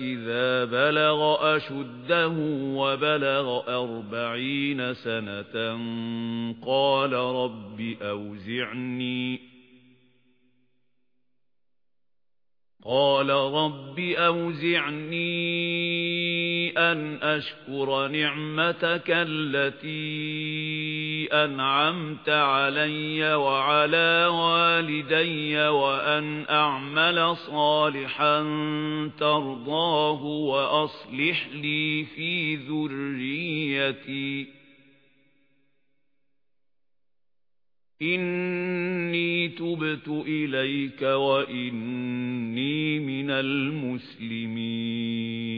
إِذَا بَلَغَ أَشُدَّهُ وَبَلَغَ أَرْبَعِينَ سَنَةً قَالَ رَبِّ أَوْزِعْنِي قَالَ رَبِّ أَوْزِعْنِي أَنْ أَشْكُرَ نِعْمَتَكَ الَّتِي أَنْعَمْتَ عَلَيَّ وَعَلَى وَالِدَيَّ وَأَنْ أَعْمَلَ صَالِحًا تَرْضَاهُ وَأَصْلِحْ لِي فِي ذُرِّيَّتِي. إِنِّي تُبْتُ إِلَيْكَ وَإِنِّي مِنَ الْمُسْلِمِينَ.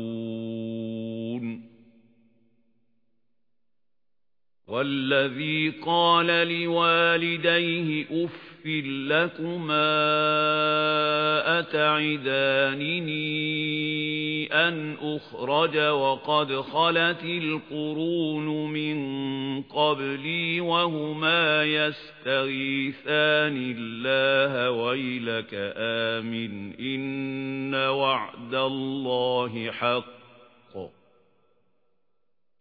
وَالَّذِي قَالَ لِوَالِدَيْهِ أُفٍّ لَكُمَا أَتَعِدَانِنِي أَنْ أُخْرَجَ وَقَدْ خَلَتِ الْقُرُونُ مِنْ قَبْلِي وَهُمَا يَسْتَغِيثَانِ اللَّهَ وَيْلَكَ آمِنْ إِنَّ وَعْدَ اللَّهِ حَقٌّ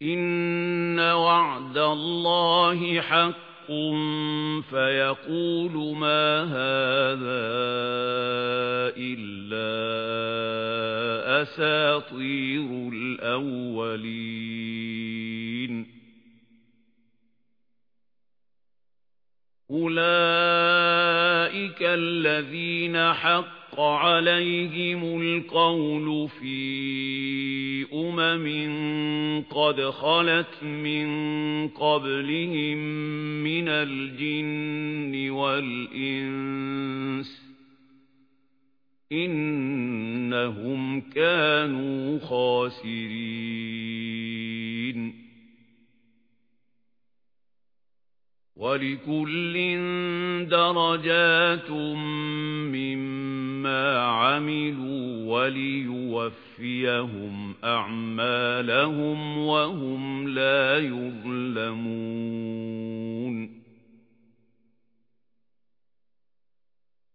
إِنَّ وَعْدَ اللَّهِ حَقٌّ فَيَقُولُ مَا هَذَا إِلَّا أَسَاطِيرُ الْأَوَّلِينَ. أُولَئِكَ الَّذِينَ حَقَّ عَلَيْهِمُ الْقَوْلُ فِي أُمَمٍ قَدْ خَلَتْ مِنْ قَبْلِهِمْ مِنَ الْجِنِّ وَالْإِنسِ إِنَّهُمْ كَانُوا خَاسِرِينَ. وَلِكُلٍّ دَرَجَاتٌ مِّمَّا عَمِلُوا وَلِيُوَفِّيَهُمْ أَعْمَالَهُمْ وَهُمْ لَا يُظْلَمُونَ.